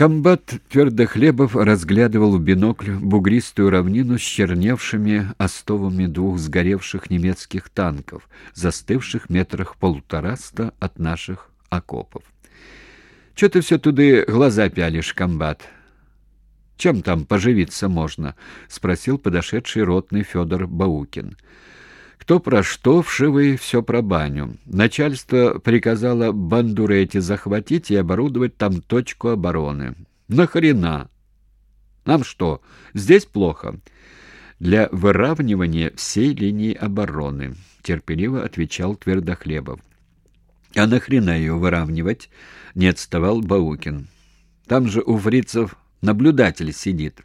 Комбат Твердохлебов разглядывал в бинокль бугристую равнину с черневшими остовами двух сгоревших немецких танков, застывших метрах полутораста от наших окопов. «Чё ты все туды глаза пялишь, комбат?» «Чем там поживиться можно?» — спросил подошедший ротный Федор Баукин. Кто про что, вшивый все про баню. Начальство приказало бандуры эти захватить и оборудовать там точку обороны. Нахрена? Нам что, здесь плохо? Для выравнивания всей линии обороны, терпеливо отвечал Твердохлебов. А нахрена ее выравнивать? Не отставал Баукин. Там же у фрицев наблюдатель сидит.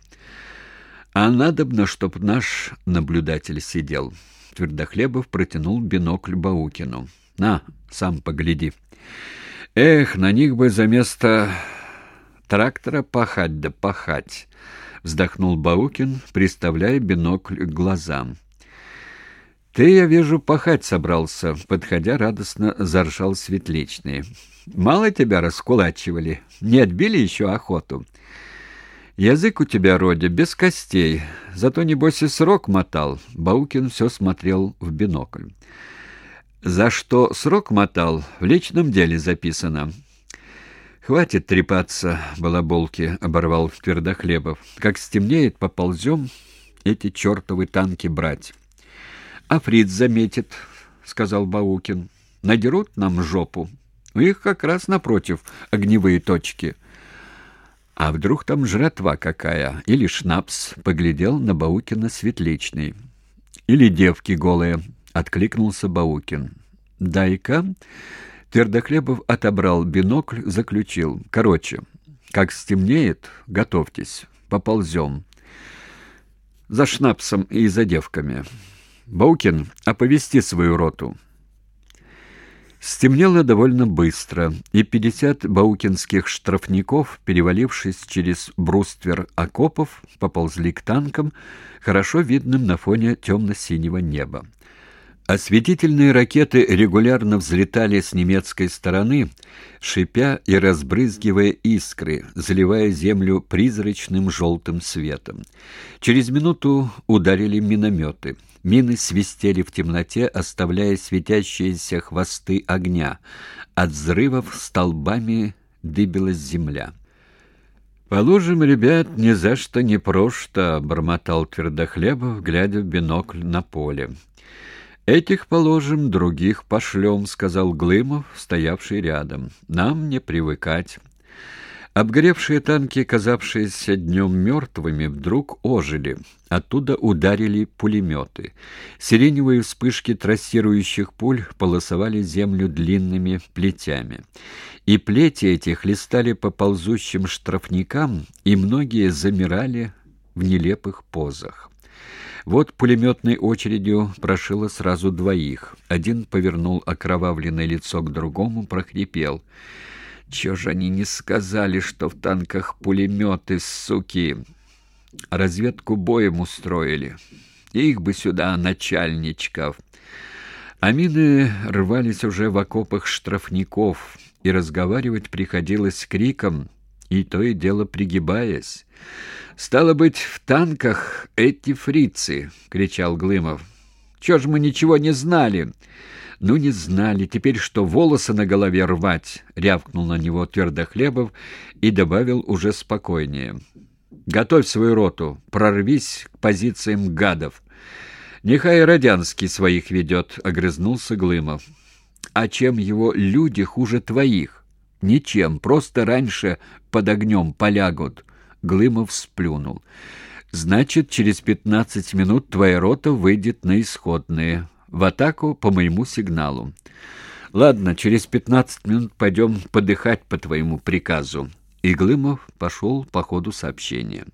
А надобно, чтоб наш наблюдатель сидел. Твердохлебов протянул бинокль Баукину. «На, сам погляди». «Эх, на них бы за место трактора пахать да пахать», — вздохнул Баукин, приставляя бинокль к глазам. «Ты, я вижу, пахать собрался», — подходя радостно заржал Светличный. «Мало тебя раскулачивали? Не отбили еще охоту?» Язык у тебя, Родя, без костей, зато, небось, и срок мотал. Баукин все смотрел в бинокль. За что срок мотал, в личном деле записано. «Хватит трепаться, балаболки», — оборвал Твердохлебов. «Как стемнеет, поползем эти чертовы танки брать». «А фриц заметит», — сказал Баукин. «Надерут нам жопу. У них как раз напротив огневые точки». А вдруг там жратва какая? Или шнапс? Поглядел на Баукина Светличный. Или девки голые? Откликнулся Баукин. Дай-ка. Твердохлебов отобрал бинокль, заключил. Короче, как стемнеет, готовьтесь, поползем. За шнапсом и за девками. Баукин, оповести свою роту. Стемнело довольно быстро, и пятьдесят баукинских штрафников, перевалившись через бруствер окопов, поползли к танкам, хорошо видным на фоне темно-синего неба. Осветительные ракеты регулярно взлетали с немецкой стороны, шипя и разбрызгивая искры, заливая землю призрачным желтым светом. Через минуту ударили минометы. Мины свистели в темноте, оставляя светящиеся хвосты огня. От взрывов столбами дыбилась земля. «Положим, ребят, ни за что не прошто», — бормотал Твердохлебов, глядя в бинокль на поле. «Этих положим, других пошлем», — сказал Глымов, стоявший рядом. «Нам не привыкать». Обгоревшие танки, казавшиеся днем мертвыми, вдруг ожили. Оттуда ударили пулеметы. Сиреневые вспышки трассирующих пуль полосовали землю длинными плетями. И плети эти хлестали по ползущим штрафникам, и многие замирали в нелепых позах. Вот пулеметной очередью прошило сразу двоих. Один повернул окровавленное лицо к другому, прохрипел. «Чего же они не сказали, что в танках пулеметы, суки? Разведку боем устроили. Их бы сюда, начальничков». А мины рвались уже в окопах штрафников, и разговаривать приходилось криком, и то и дело пригибаясь. «Стало быть, в танках эти фрицы!» — кричал Глымов. «Чего ж мы ничего не знали?» «Ну, не знали. Теперь что, волосы на голове рвать?» — рявкнул на него Твердохлебов и добавил уже спокойнее. «Готовь свою роту, прорвись к позициям гадов. Нехай Родянский своих ведет», — огрызнулся Глымов. «А чем его люди хуже твоих?» «Ничем, просто раньше под огнем полягут». Глымов сплюнул. «Значит, через пятнадцать минут твоя рота выйдет на исходные. В атаку по моему сигналу. Ладно, через пятнадцать минут пойдем подыхать по твоему приказу». И Глымов пошел по ходу сообщения.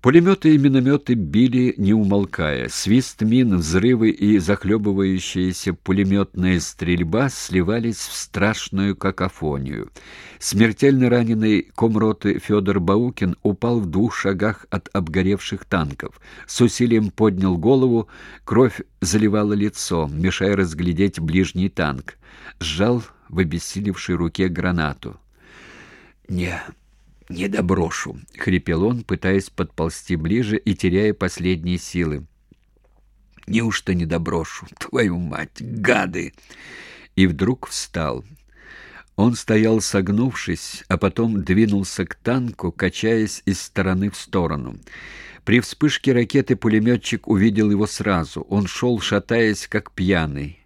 Пулеметы и минометы били, не умолкая. Свист мин, взрывы и захлебывающаяся пулеметная стрельба сливались в страшную какофонию. Смертельно раненый комроты Федор Баукин упал в двух шагах от обгоревших танков. С усилием поднял голову, кровь заливала лицо, мешая разглядеть ближний танк. Сжал в обессилевшей руке гранату. «Не, «Не доброшу», — хрипел он, пытаясь подползти ближе и теряя последние силы. «Неужто не доброшу? Твою мать, гады!» И вдруг встал. Он стоял согнувшись, а потом двинулся к танку, качаясь из стороны в сторону. При вспышке ракеты пулеметчик увидел его сразу. Он шел, шатаясь, как пьяный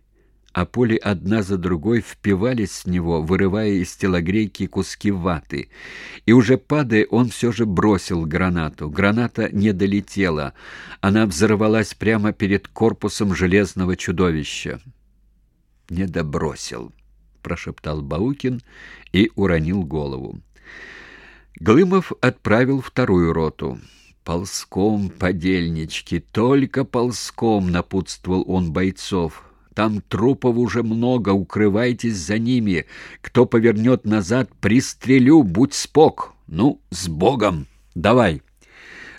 а пули одна за другой впивались в него, вырывая из телогрейки куски ваты. И уже падая, он все же бросил гранату. Граната не долетела. Она взорвалась прямо перед корпусом железного чудовища. «Не добросил», — прошептал Баукин и уронил голову. Глымов отправил вторую роту. «Ползком, подельнички, только ползком!» — напутствовал он бойцов. Там трупов уже много, укрывайтесь за ними. Кто повернет назад, пристрелю, будь спок. Ну, с Богом! Давай!»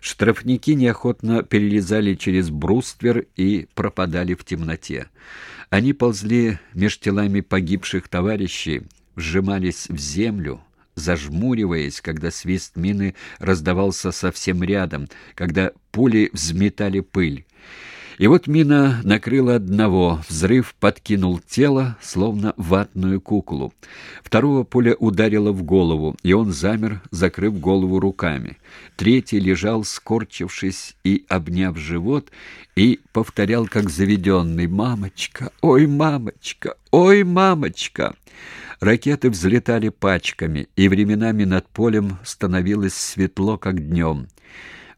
Штрафники неохотно перелезали через бруствер и пропадали в темноте. Они ползли меж телами погибших товарищей, вжимались в землю, зажмуриваясь, когда свист мины раздавался совсем рядом, когда пули взметали пыль. И вот мина накрыла одного, взрыв подкинул тело, словно ватную куклу. Второго пуля ударила в голову, и он замер, закрыв голову руками. Третий лежал, скорчившись и обняв живот, и повторял, как заведенный, «Мамочка! Ой, мамочка! Ой, мамочка!» Ракеты взлетали пачками, и временами над полем становилось светло, как днем.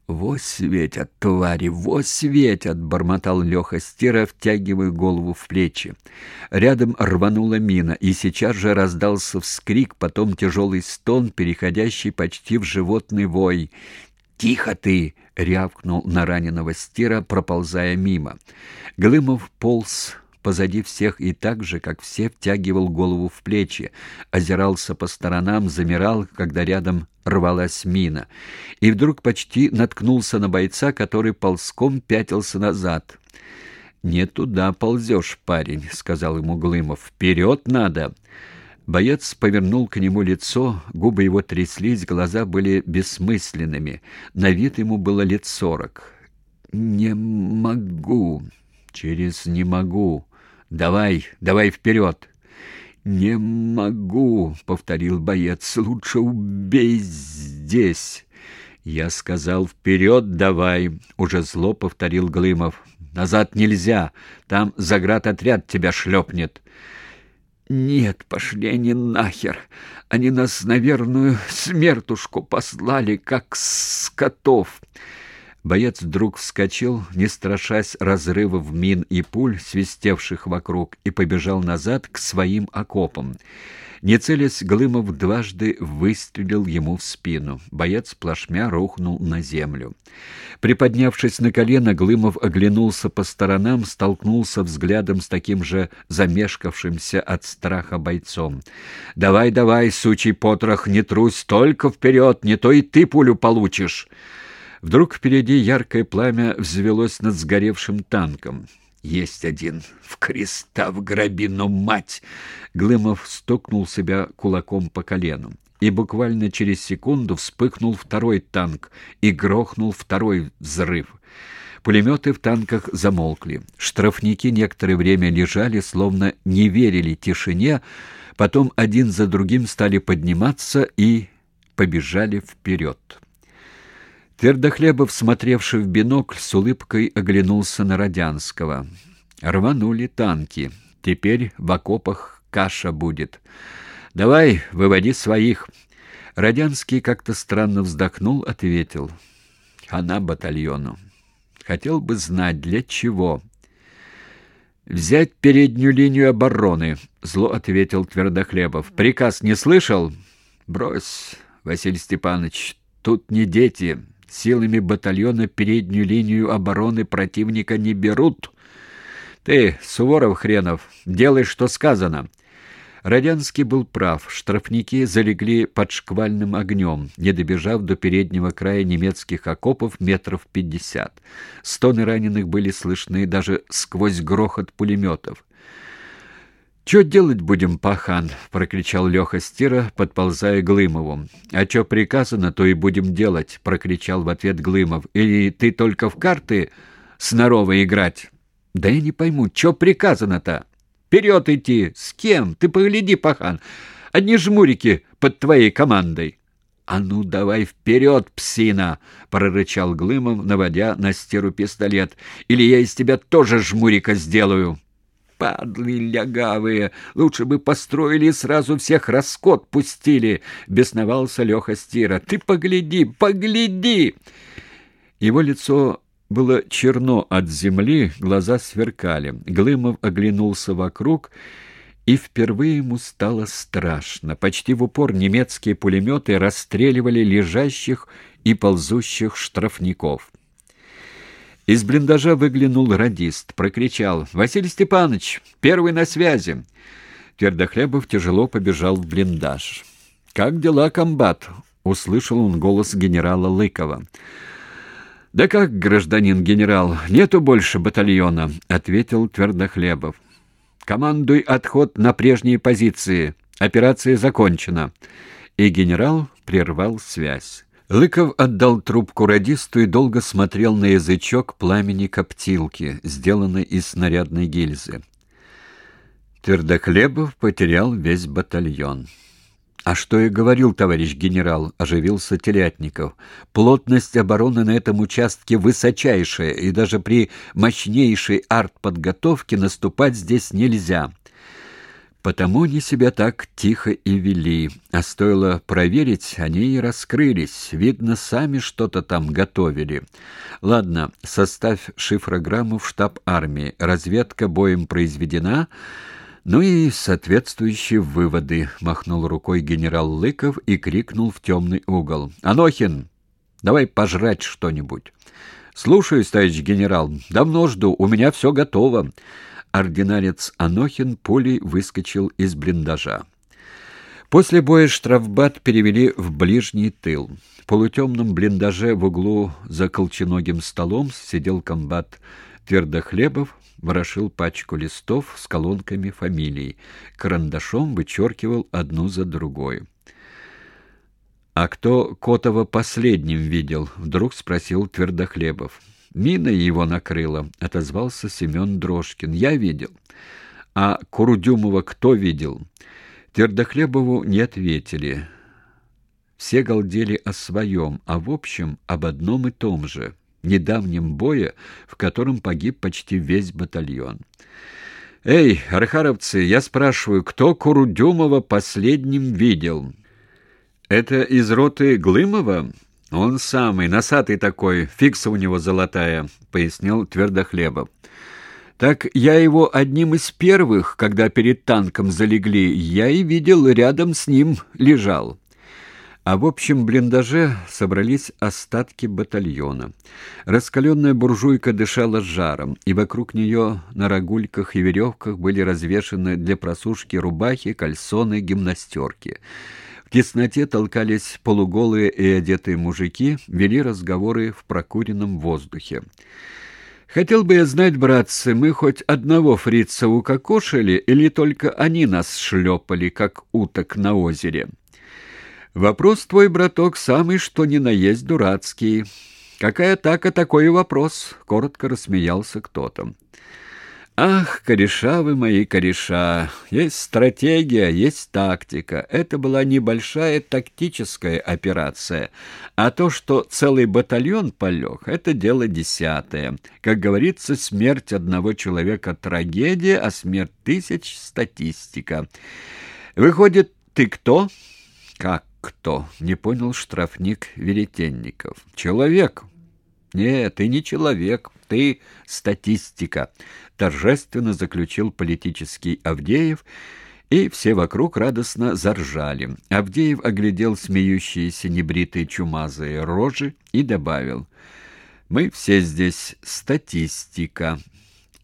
«Во светят, твари, во светят!» — бормотал Леха Стира, втягивая голову в плечи. Рядом рванула мина, и сейчас же раздался вскрик, потом тяжелый стон, переходящий почти в животный вой. «Тихо ты!» — рявкнул на раненого Стира, проползая мимо. Глымов полз позади всех и так же, как все, втягивал голову в плечи, озирался по сторонам, замирал, когда рядом рвалась мина, и вдруг почти наткнулся на бойца, который ползком пятился назад. «Не туда ползешь, парень», — сказал ему Глымов. «Вперед надо!» Боец повернул к нему лицо, губы его тряслись, глаза были бессмысленными. На вид ему было лет сорок. «Не могу. Через не могу. Давай, давай вперед!» «Не могу», — повторил боец, — «лучше убей здесь». «Я сказал, вперед давай», — уже зло повторил Глымов. «Назад нельзя, там заградотряд тебя шлепнет». «Нет, пошли они нахер. Они нас на верную смертушку послали, как скотов». Боец вдруг вскочил, не страшась разрывов мин и пуль, свистевших вокруг, и побежал назад к своим окопам. Не целясь, Глымов дважды выстрелил ему в спину. Боец плашмя рухнул на землю. Приподнявшись на колено, Глымов оглянулся по сторонам, столкнулся взглядом с таким же замешкавшимся от страха бойцом. «Давай, давай, сучий потрох, не трусь, только вперед, не то и ты пулю получишь!» Вдруг впереди яркое пламя взвелось над сгоревшим танком. «Есть один! В креста в грабину, мать!» Глымов стукнул себя кулаком по колену. И буквально через секунду вспыхнул второй танк и грохнул второй взрыв. Пулеметы в танках замолкли. Штрафники некоторое время лежали, словно не верили тишине, потом один за другим стали подниматься и побежали вперед. Твердохлебов, смотревший в бинокль, с улыбкой оглянулся на Родянского. Рванули танки. Теперь в окопах каша будет. Давай, выводи своих. Родянский как-то странно вздохнул, ответил: "Она батальону. Хотел бы знать для чего". Взять переднюю линию обороны, зло ответил Твердохлебов. Приказ не слышал? Брось, Василий Степанович, тут не дети. Силами батальона переднюю линию обороны противника не берут. Ты, Суворов хренов, делай, что сказано. Родянский был прав. Штрафники залегли под шквальным огнем, не добежав до переднего края немецких окопов метров пятьдесят. Стоны раненых были слышны даже сквозь грохот пулеметов. «Чё делать будем, пахан?» — прокричал Леха Стира, подползая Глымову. «А чё приказано, то и будем делать», — прокричал в ответ Глымов. «Или ты только в карты сноровы играть?» «Да я не пойму, чё приказано-то?» «Вперед идти! С кем? Ты погляди, пахан! Одни жмурики под твоей командой!» «А ну, давай вперед, псина!» — прорычал Глымов, наводя на стеру пистолет. «Или я из тебя тоже жмурика сделаю!» Падлы лягавые! Лучше бы построили и сразу всех раскот пустили!» — бесновался Леха Стира. «Ты погляди, погляди!» Его лицо было черно от земли, глаза сверкали. Глымов оглянулся вокруг, и впервые ему стало страшно. Почти в упор немецкие пулеметы расстреливали лежащих и ползущих штрафников. Из блиндажа выглянул радист, прокричал «Василий Степанович, первый на связи!» Твердохлебов тяжело побежал в блиндаж. «Как дела, комбат?» — услышал он голос генерала Лыкова. «Да как, гражданин генерал, нету больше батальона», — ответил Твердохлебов. «Командуй отход на прежние позиции. Операция закончена». И генерал прервал связь. Лыков отдал трубку радисту и долго смотрел на язычок пламени коптилки, сделанной из снарядной гильзы. Твердохлебов потерял весь батальон. «А что я говорил, товарищ генерал?» — оживился Телятников. «Плотность обороны на этом участке высочайшая, и даже при мощнейшей артподготовке наступать здесь нельзя». Потому они себя так тихо и вели. А стоило проверить, они и раскрылись. Видно, сами что-то там готовили. Ладно, составь шифрограмму в штаб армии. Разведка боем произведена. Ну и соответствующие выводы, махнул рукой генерал Лыков и крикнул в темный угол. Анохин, давай пожрать что-нибудь. Слушаюсь, товарищ генерал. Давно жду, у меня все готово ординарец Анохин пулей выскочил из блиндажа. После боя штрафбат перевели в ближний тыл. В полутемном блиндаже в углу за колченогим столом сидел комбат Твердохлебов, ворошил пачку листов с колонками фамилий, карандашом вычеркивал одну за другой. «А кто Котова последним видел?» — вдруг спросил Твердохлебов. Мина его накрыла, — отозвался Семен Дрожкин. Я видел. А Курдюмова кто видел? Твердохлебову не ответили. Все галдели о своем, а в общем об одном и том же — недавнем бое, в котором погиб почти весь батальон. «Эй, архаровцы, я спрашиваю, кто Курдюмова последним видел?» «Это из роты Глымова?» «Он самый, носатый такой, фикса у него золотая», — пояснил Твердохлебов. «Так я его одним из первых, когда перед танком залегли, я и видел, рядом с ним лежал». А в общем блиндаже собрались остатки батальона. Раскаленная буржуйка дышала жаром, и вокруг нее на рогульках и веревках были развешаны для просушки рубахи, кальсоны, гимнастерки. Тесноте толкались полуголые и одетые мужики, вели разговоры в прокуренном воздухе. «Хотел бы я знать, братцы, мы хоть одного фрица укокошили, или только они нас шлепали, как уток на озере?» «Вопрос твой, браток, самый что ни на есть дурацкий. Какая атака, такой вопрос», — коротко рассмеялся кто-то. Ах, кореша вы мои кореша! Есть стратегия, есть тактика. Это была небольшая тактическая операция. А то, что целый батальон полег, это дело десятое. Как говорится, смерть одного человека — трагедия, а смерть тысяч — статистика. Выходит, ты кто? Как кто? Не понял штрафник Веретенников. Человек. Нет, ты не человек, ты статистика торжественно заключил политический Авдеев, и все вокруг радостно заржали. Авдеев оглядел смеющиеся небритые чумазые рожи и добавил, «Мы все здесь статистика».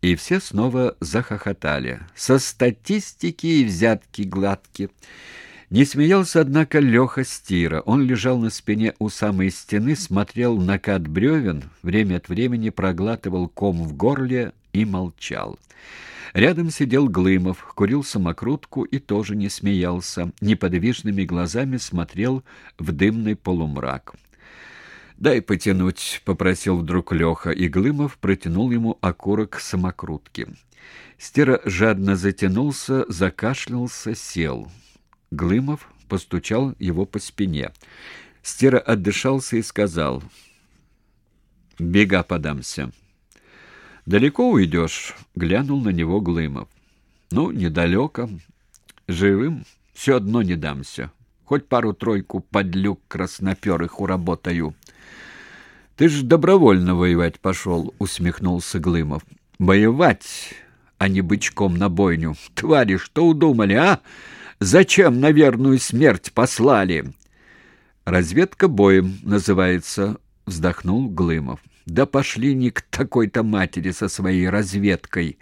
И все снова захохотали. «Со статистики и взятки гладки». Не смеялся, однако, Леха Стира. Он лежал на спине у самой стены, смотрел на кат бревен, время от времени проглатывал ком в горле и молчал. Рядом сидел Глымов, курил самокрутку и тоже не смеялся, неподвижными глазами смотрел в дымный полумрак. «Дай потянуть», — попросил вдруг Леха, и Глымов протянул ему окурок самокрутки. Стера жадно затянулся, закашлялся, сел. Глымов постучал его по спине. Стера отдышался и сказал, «Бега подамся». «Далеко уйдешь?» — глянул на него Глымов. «Ну, недалеко. Живым все одно не дамся. Хоть пару-тройку подлюк красноперых уработаю». «Ты ж добровольно воевать пошел», — усмехнулся Глымов. «Воевать, а не бычком на бойню. Твари, что удумали, а?» Зачем на верную смерть послали? Разведка боем называется, вздохнул Глымов. Да пошли не к такой-то матери со своей разведкой.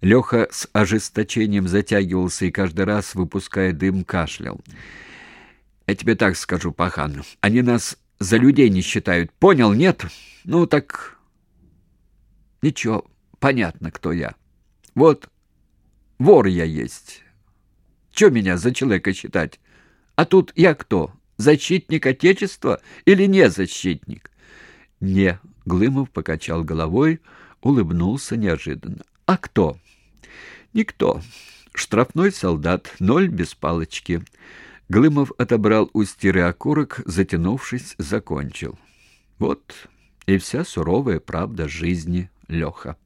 Леха с ожесточением затягивался и каждый раз, выпуская дым, кашлял. Я тебе так скажу, пахан, они нас за людей не считают. Понял, нет? Ну так ничего, понятно, кто я. Вот вор я есть. Че меня за человека считать? А тут я кто? Защитник Отечества или не защитник? Не, Глымов покачал головой, улыбнулся неожиданно. А кто? Никто. Штрафной солдат, ноль без палочки. Глымов отобрал у стиры окурок, затянувшись, закончил. Вот и вся суровая правда жизни, Леха.